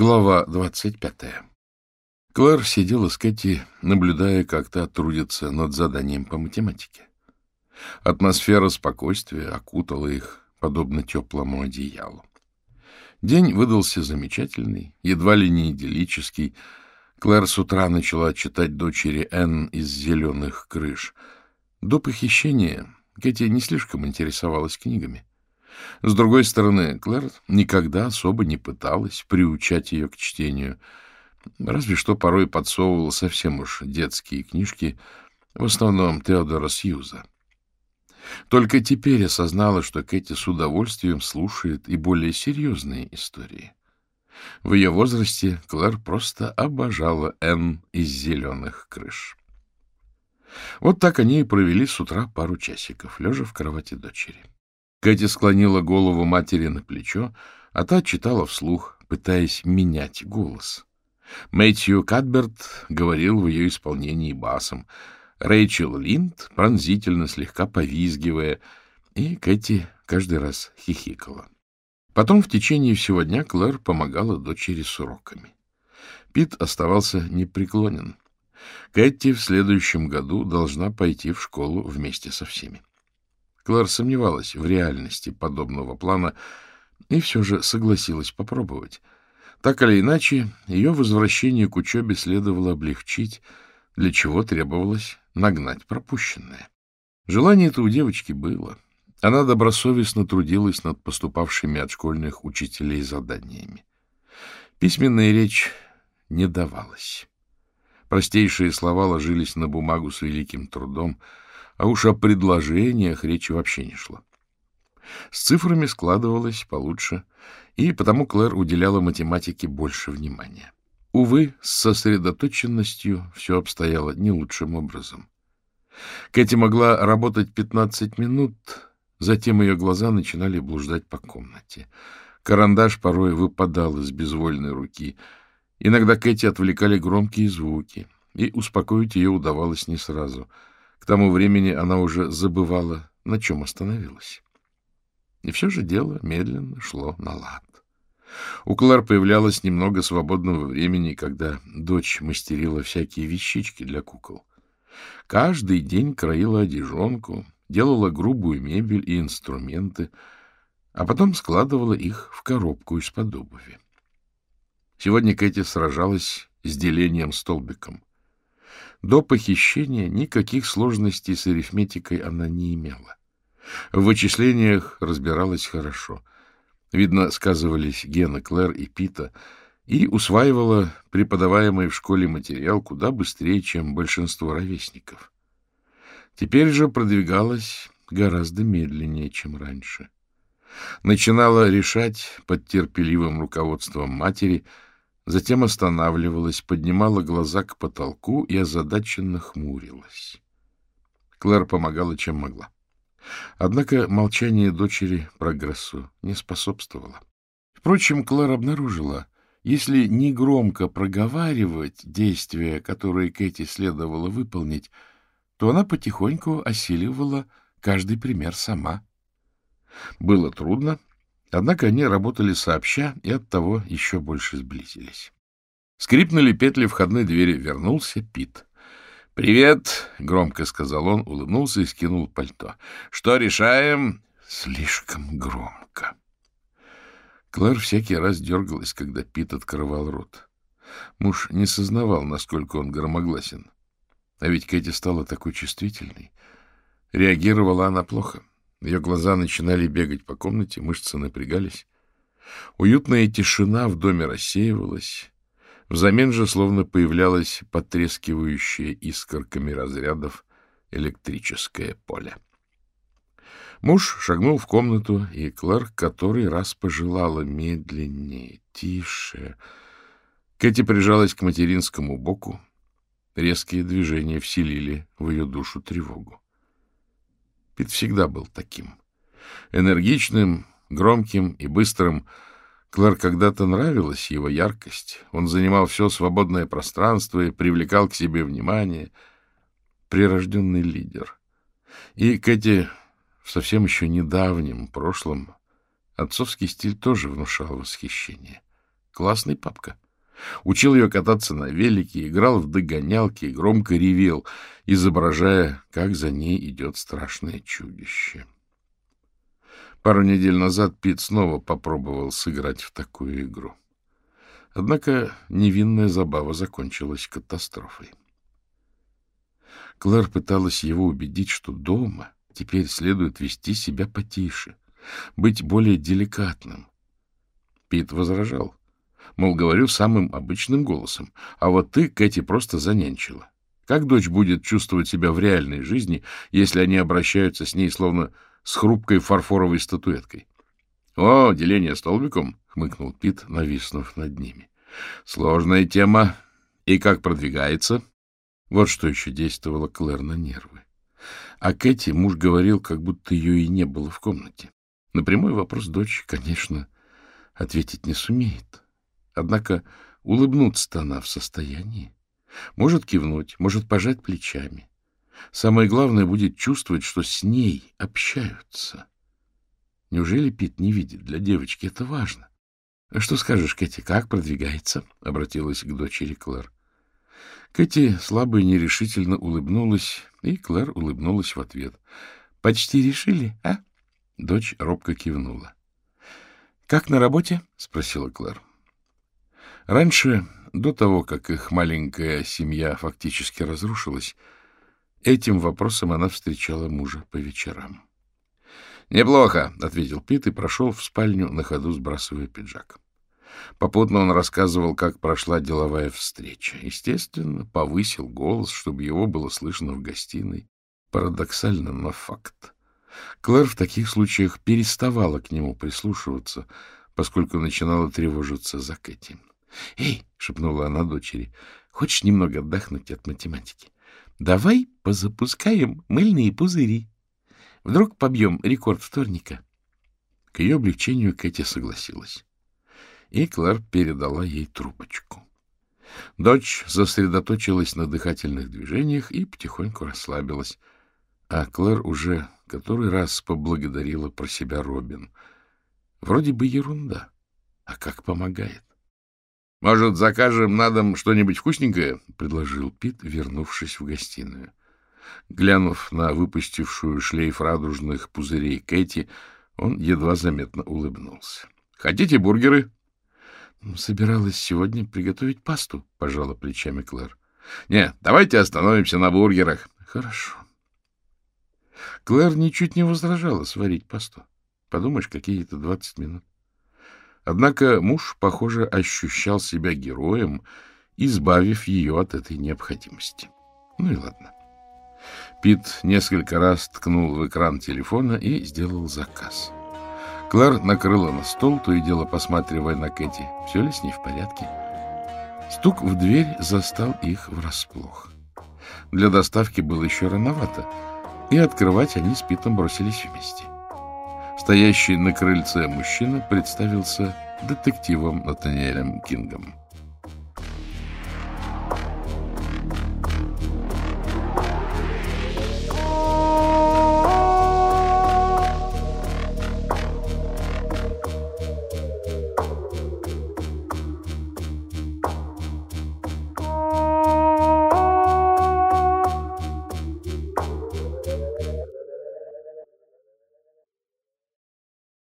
Глава двадцать пятая. Клэр сидела с Кэти, наблюдая, как та трудится над заданием по математике. Атмосфера спокойствия окутала их, подобно теплому одеялу. День выдался замечательный, едва ли не идиллический. Клэр с утра начала читать дочери Энн из «Зеленых крыш». До похищения Кэти не слишком интересовалась книгами. С другой стороны, Клэр никогда особо не пыталась приучать ее к чтению, разве что порой подсовывала совсем уж детские книжки, в основном Теодора Сьюза. Только теперь осознала, что Кэти с удовольствием слушает и более серьезные истории. В ее возрасте Клэр просто обожала Энн из «Зеленых крыш». Вот так они и провели с утра пару часиков, лежа в кровати дочери. Кэти склонила голову матери на плечо, а та читала вслух, пытаясь менять голос. Мэтью Кадберт говорил в ее исполнении басом, Рэйчел Линд пронзительно, слегка повизгивая, и Кэти каждый раз хихикала. Потом в течение всего дня Клэр помогала дочери с уроками. Пит оставался непреклонен. Кэти в следующем году должна пойти в школу вместе со всеми. Клэр сомневалась в реальности подобного плана и все же согласилась попробовать. Так или иначе, ее возвращение к учебе следовало облегчить, для чего требовалось нагнать пропущенное. Желание это у девочки было. Она добросовестно трудилась над поступавшими от школьных учителей заданиями. Письменная речь не давалась. Простейшие слова ложились на бумагу с великим трудом — а уж о предложениях речи вообще не шло. С цифрами складывалось получше, и потому Клэр уделяла математике больше внимания. Увы, с сосредоточенностью все обстояло не лучшим образом. Кэти могла работать 15 минут, затем ее глаза начинали блуждать по комнате. Карандаш порой выпадал из безвольной руки. Иногда Кэти отвлекали громкие звуки, и успокоить ее удавалось не сразу — к тому времени она уже забывала, на чем остановилась. И все же дело медленно шло на лад. У Клар появлялось немного свободного времени, когда дочь мастерила всякие вещички для кукол. Каждый день краила одежонку, делала грубую мебель и инструменты, а потом складывала их в коробку из-под обуви. Сегодня Кэти сражалась с делением столбиком. До похищения никаких сложностей с арифметикой она не имела. В вычислениях разбиралась хорошо. Видно, сказывались гены Клэр и Пита, и усваивала преподаваемый в школе материал куда быстрее, чем большинство ровесников. Теперь же продвигалась гораздо медленнее, чем раньше. Начинала решать под терпеливым руководством матери — Затем останавливалась, поднимала глаза к потолку и озадаченно хмурилась. Клэр помогала, чем могла. Однако молчание дочери прогрессу не способствовало. Впрочем, Клэр обнаружила, если не громко проговаривать действия, которые Кэти следовало выполнить, то она потихоньку осиливала каждый пример сама. Было трудно, Однако они работали сообща и оттого еще больше сблизились. Скрипнули петли входной двери. Вернулся Пит. «Привет!» — громко сказал он, улыбнулся и скинул пальто. «Что решаем?» «Слишком громко». Клэр всякий раз дергалась, когда Пит открывал рот. Муж не сознавал, насколько он громогласен. А ведь Кэти стала такой чувствительной. Реагировала она плохо. Ее глаза начинали бегать по комнате, мышцы напрягались. Уютная тишина в доме рассеивалась. Взамен же словно появлялось потрескивающее искорками разрядов электрическое поле. Муж шагнул в комнату, и Кларк который раз пожелала медленнее, тише. Кэти прижалась к материнскому боку. Резкие движения вселили в ее душу тревогу. Пит всегда был таким. Энергичным, громким и быстрым. Клэр когда-то нравилась его яркость. Он занимал все свободное пространство и привлекал к себе внимание. Прирожденный лидер. И Кэти в совсем еще недавнем прошлом отцовский стиль тоже внушал восхищение. Классный папка. Учил ее кататься на велике, играл в догонялки и громко ревел, изображая, как за ней идет страшное чудище. Пару недель назад Пит снова попробовал сыграть в такую игру. Однако невинная забава закончилась катастрофой. Клэр пыталась его убедить, что дома теперь следует вести себя потише, быть более деликатным. Пит возражал. Мол, говорю самым обычным голосом. А вот ты, Кэти, просто занянчила. Как дочь будет чувствовать себя в реальной жизни, если они обращаются с ней словно с хрупкой фарфоровой статуэткой? — О, деление столбиком! — хмыкнул Пит, нависнув над ними. — Сложная тема. И как продвигается? Вот что еще действовало Клэр на нервы. А Кэти муж говорил, как будто ее и не было в комнате. На прямой вопрос дочь, конечно, ответить не сумеет. Однако улыбнуться-то она в состоянии. Может кивнуть, может пожать плечами. Самое главное будет чувствовать, что с ней общаются. Неужели Пит не видит? Для девочки это важно. — Что скажешь, Кэти, как продвигается? — обратилась к дочери Клэр. Кэти слабо и нерешительно улыбнулась, и Клэр улыбнулась в ответ. — Почти решили, а? Дочь робко кивнула. — Как на работе? — спросила Клэр. Раньше, до того, как их маленькая семья фактически разрушилась, этим вопросом она встречала мужа по вечерам. — Неплохо, — ответил Пит и прошел в спальню, на ходу сбрасывая пиджак. Попутно он рассказывал, как прошла деловая встреча. Естественно, повысил голос, чтобы его было слышно в гостиной. Парадоксально, но факт. Клэр в таких случаях переставала к нему прислушиваться, поскольку начинала тревожиться за Кэти. — Эй, — шепнула она дочери, — хочешь немного отдохнуть от математики? Давай позапускаем мыльные пузыри. Вдруг побьем рекорд вторника. К ее облегчению Кэти согласилась. И Клэр передала ей трубочку. Дочь сосредоточилась на дыхательных движениях и потихоньку расслабилась. А Клэр уже который раз поблагодарила про себя Робин. Вроде бы ерунда, а как помогает. — Может, закажем на дом что-нибудь вкусненькое? — предложил Пит, вернувшись в гостиную. Глянув на выпустившую шлейф радужных пузырей Кэти, он едва заметно улыбнулся. — Хотите бургеры? — Собиралась сегодня приготовить пасту, — пожала плечами Клэр. — Не, давайте остановимся на бургерах. — Хорошо. Клэр ничуть не возражала сварить пасту. Подумаешь, какие-то двадцать минут. Однако муж, похоже, ощущал себя героем, избавив ее от этой необходимости. Ну и ладно. Пит несколько раз ткнул в экран телефона и сделал заказ. Клэр накрыла на стол, то и дело посматривая на Кэти, все ли с ней в порядке. Стук в дверь застал их врасплох. Для доставки было еще рановато, и открывать они с Питом бросились вместе. — Стоящий на крыльце мужчина представился детективом Натаниэлем Кингом.